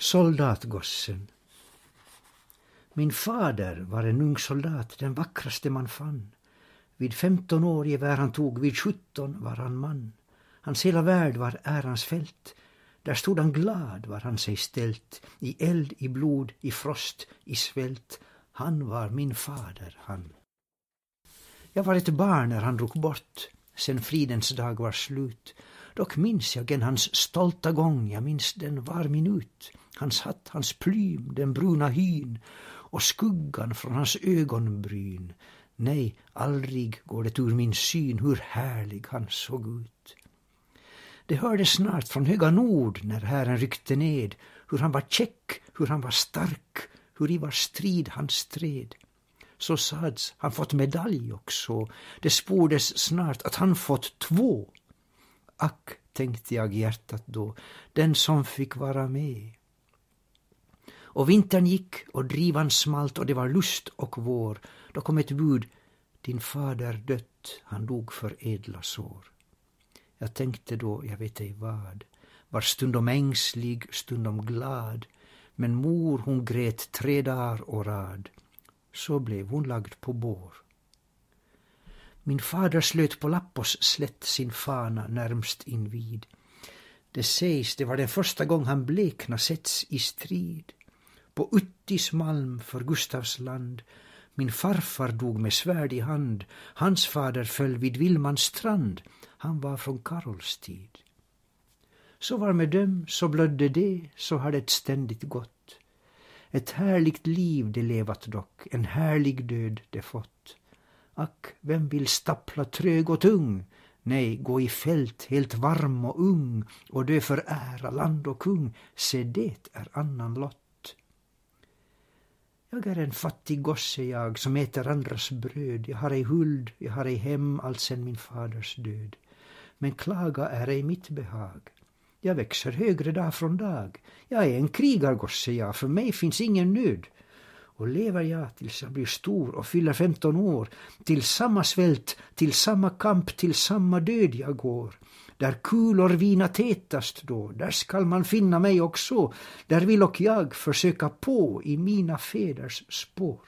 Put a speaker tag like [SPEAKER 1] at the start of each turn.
[SPEAKER 1] Soldatgossen Min fader var en ung soldat, den vackraste man fann. Vid femton år gevär han tog, vid sjutton var han man. Hans hela värld var ärans fält. Där stod han glad var han sig ställt, i eld, i blod, i frost, i svält. Han var min fader, han. Jag var ett barn när han drog bort, sen fridens dag var slut. Dock minns jag en hans stolta gång, jag minns den var minut. Hans hatt, hans plym, den bruna hyn och skuggan från hans ögonbryn. Nej, aldrig går det ur min syn hur härlig han såg ut. Det hördes snart från höga nord när hären ryckte ned hur han var käck, hur han var stark, hur i var strid han stred. Så sads han fått medalj också, det spordes snart att han fått två. Ack, tänkte jag i hjärtat då, den som fick vara med. Och vintern gick och drivan smalt och det var lust och vår. Då kom ett bud, din fader dött, han dog för ädla sår. Jag tänkte då, jag vet ej vad, var stundom ängslig, stundom glad, men mor hon grät tre dagar och rad. Så blev hon lagd på bår. Min fader slöt på Lappos slätt sin fana närmst invid. Det sägs det var den första gång han blekna setts i strid. På Uttis malm för Gustavs land min farfar dog med svärd i hand, hans fader föll vid Villmans strand, han var från Karols tid. Så var med dem, så blödde det, så har det ständigt gått. Ett härligt liv de levat dock, en härlig död de fått. Ack, vem vill stappla trög och tung? Nej, gå i fält helt varm och ung och dö för ära, land och kung, se det är annan lott. Jag är en fattig gosse jag, som äter andras bröd. Jag har ej huld, jag har ej hem alltsen min faders död. Men klaga är ej mitt behag. Jag växer högre dag från dag. Jag är en krigargosse jag, för mig finns ingen nöd. Och lever jag tills jag blir stor och fyller femton år, till samma svält, till samma kamp, till samma död jag går. Där kulor vina tätast då, där skall man finna mig också, där vill och jag försöka på i mina fäders spår.